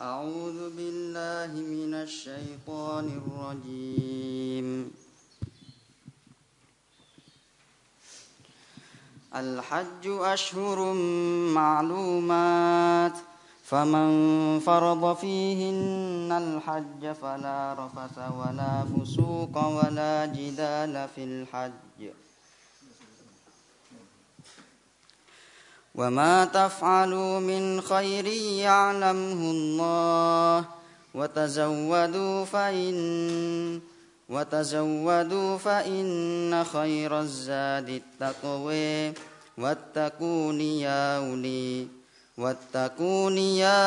أعوذ بالله من الشيطان الرجيم. الحج أشهر معلومات فمن فرض فيهن الحج فلا رفث ولا فسوق ولا جدال في الحج. وما تفعلوا من خير يعلمه الله وتزودوا فإن وتزودوا فإن خير الزاد التقوى واتقون يا أولي واتقون يا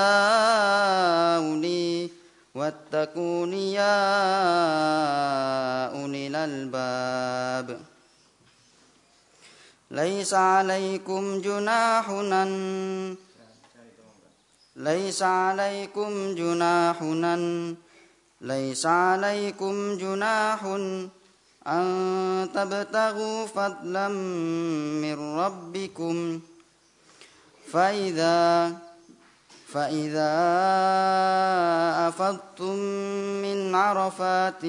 أولي واتقون يا أولي الألباب ليس عليكم جناح ليس عليكم جناح ليس عليكم جناح أن تبتغوا فضلا من ربكم. فإذا فإذا أفضتم عرفات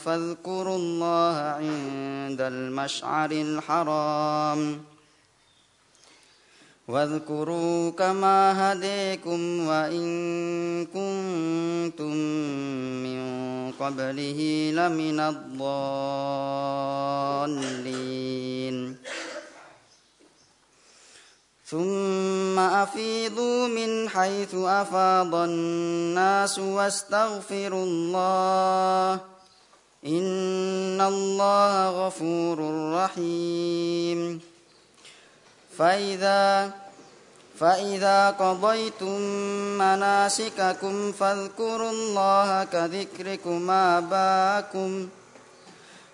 فاذكروا الله عند المشعر الحرام. واذكروا كما هديكم وإن كنتم من قبله لمن الضالين. ثم أفيضوا من حيث أفاض الناس واستغفروا الله إن الله غفور رحيم. فإذا فإذا قضيتم مناسككم فاذكروا الله كذكركم آباءكم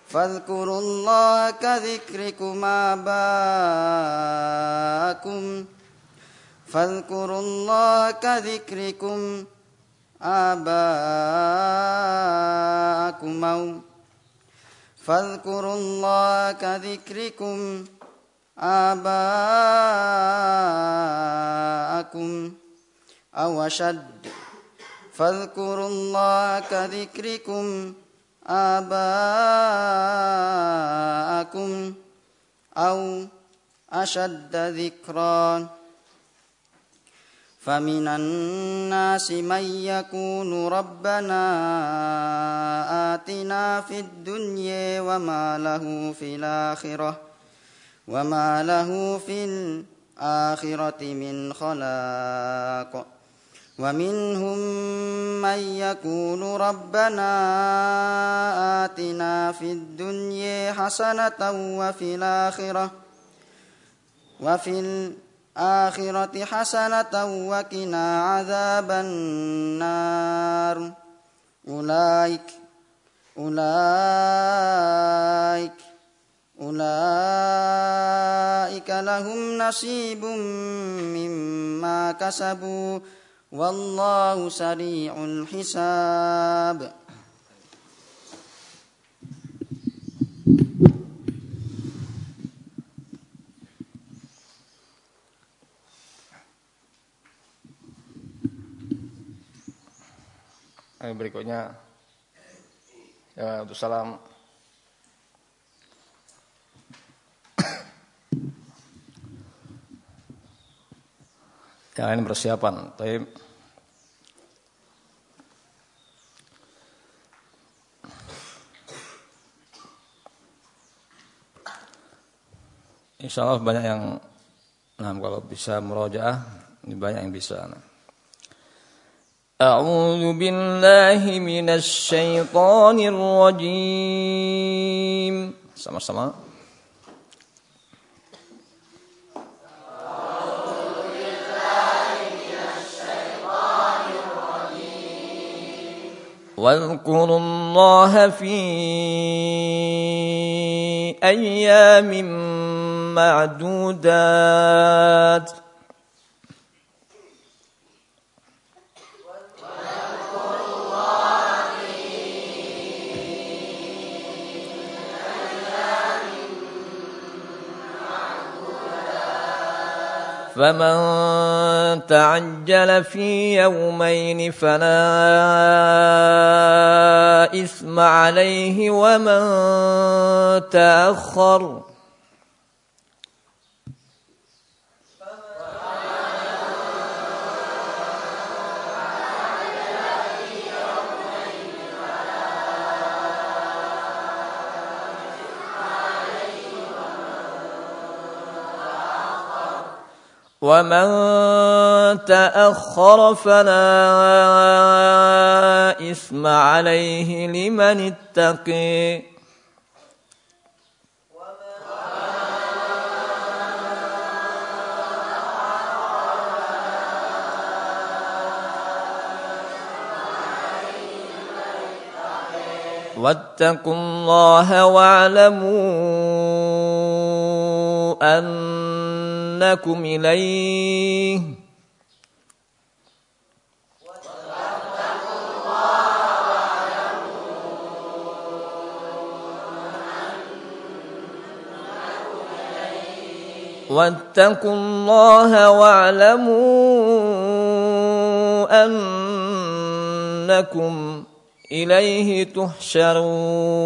فاذكروا الله كذكركم آباءكم فاذكروا الله كذكركم آباءكم أو فاذكروا الله كذكركم آباءكم أو أشد فاذكروا الله كذكركم آباءكم أو أشد ذكرًا. فمن الناس من يقول ربنا آتنا في الدنيا وما له في الآخرة وما له في الآخرة من خلاق. ومنهم من يقول ربنا آتنا في الدنيا حسنة وفي الآخرة وفي الآخرة حسنة وقنا عذاب النار. أولئك أولئك أولئك لهم نصيب مما كسبوا. والله سريع الحساب Yang berikutnya ya untuk salam yang lain persiapan. Insya Allah banyak yang Nah kalau bisa merojaah Ini banyak yang bisa nah. أعوذ بالله من الشيطان الرجيم sama-sama واذكروا الله في أيام معدودات فمن تعجل في يومين فلا إثم عليه ومن تأخر. ومن تأخر فلا إثم عليه لمن اتقي واتقوا الله واعلموا أنكم إليه. واتقوا الله واعلموا أنكم إليه تحشرون.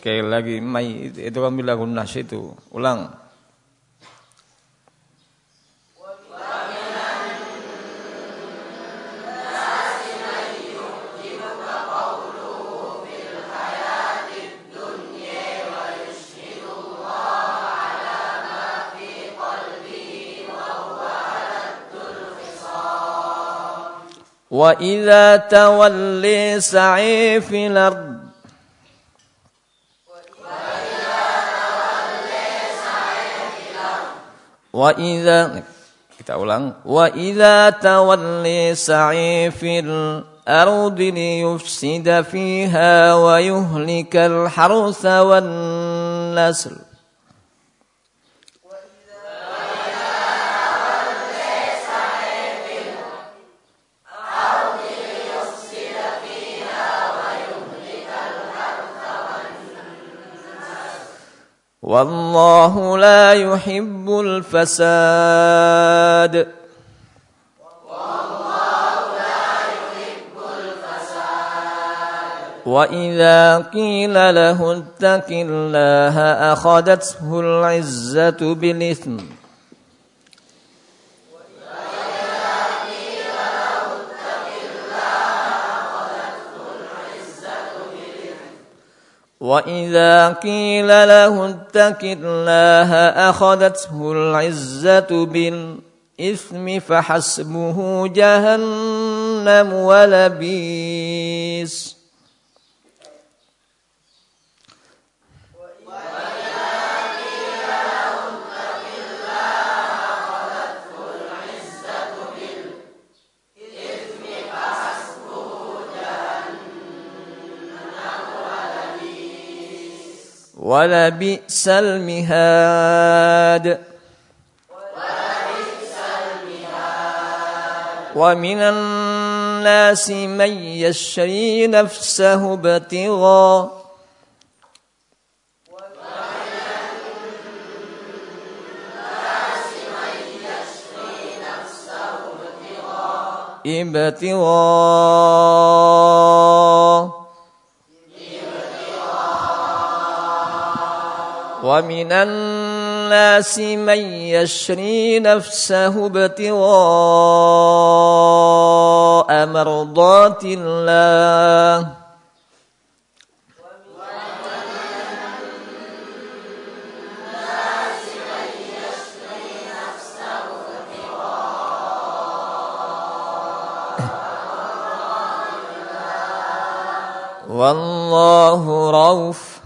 sekali lagi mai itu kan lagu nas itu ulang وإذا تولي سعي في الأرض وإذا kita ulang وإذا تولي سعي في الأرض ليفسد فيها ويهلك الحرث والنسل والله لا يحب الفساد. وإذا قيل له اتق الله أخذته العزة بالإثم وإذا قيل له اتق الله أخذته العزة بالإثم فحسبه جهنم ولبيس ولبئس المهاد. ومن الناس من يشري نفسه ابتغاء. ابتغاء. ومن الناس من يشري نفسه ابتغاء مرضات الله. والله رؤوف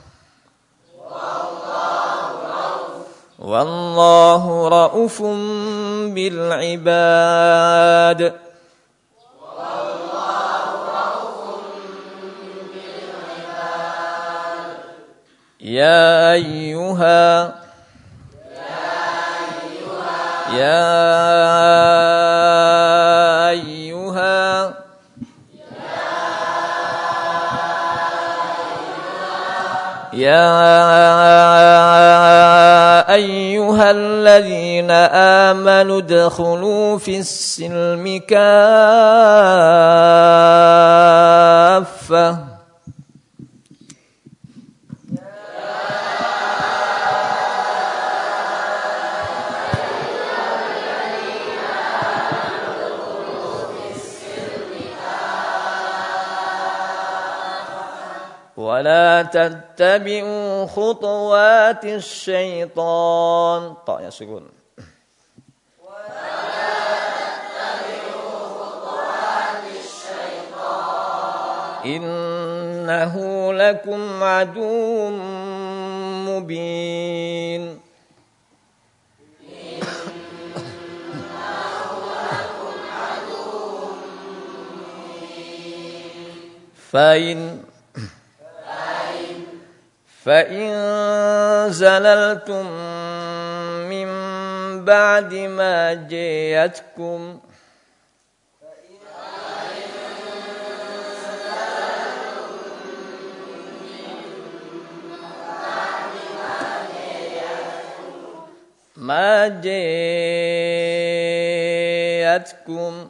والله رؤوف بالعباد. يا أيها يا يا أيها الذين آمنوا ادخلوا في السلم كافة. ولا تتبعوا خطوات الشيطان. طاء يا سكون إنه لكم عدو مبين. فإن فإن زللتم من بعد ما جيتكم ما جيتكم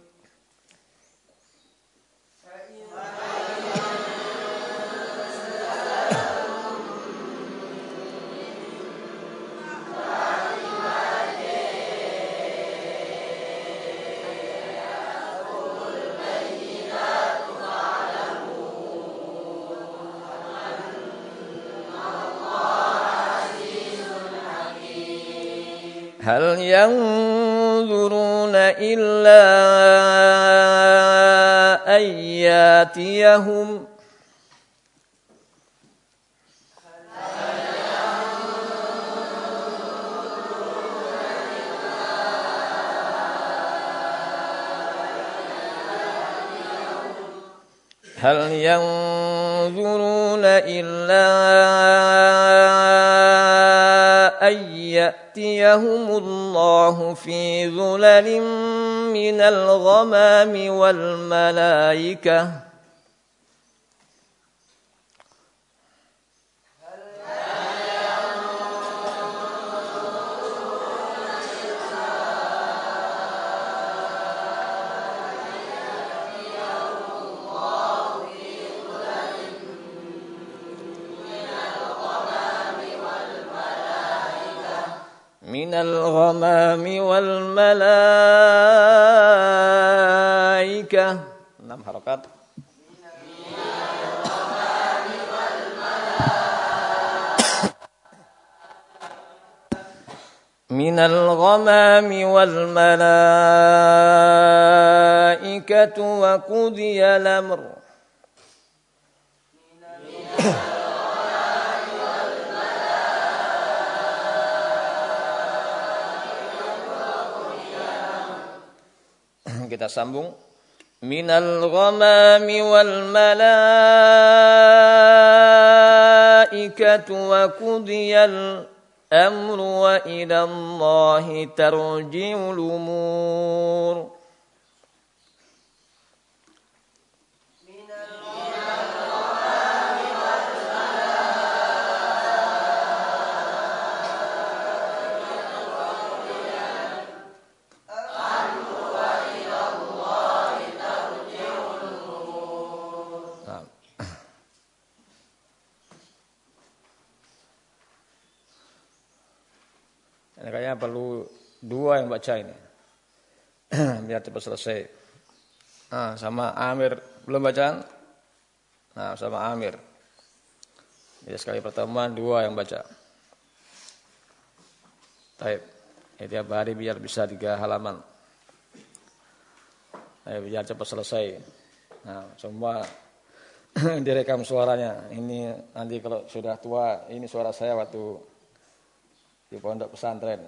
هل ينظرون إلا أن ياتيهم هل ينظرون إلا ياتيهم الله في ظلل من الغمام والملائكه من الغمام والملائكة. enam harakat من الغمام والملائكة وقضي الأمر. Kita sambung. Minal ghamami wal malaikatu wa kudiyal amru wa ila Allahi tarji'ul umur. Baca ini. Biar cepat selesai. Nah, sama Amir belum bacaan? Nah, sama Amir. Jadi sekali pertemuan dua yang baca. Taib. Ya, tiap hari biar bisa tiga halaman. Nah, biar cepat selesai. Nah, semua direkam suaranya. Ini nanti kalau sudah tua, ini suara saya waktu di pondok pesantren.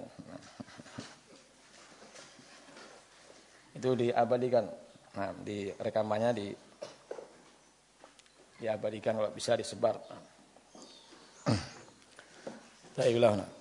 Itu diabadikan. Nah, di rekamannya di diabadikan kalau bisa disebar. Baiklah. Nah.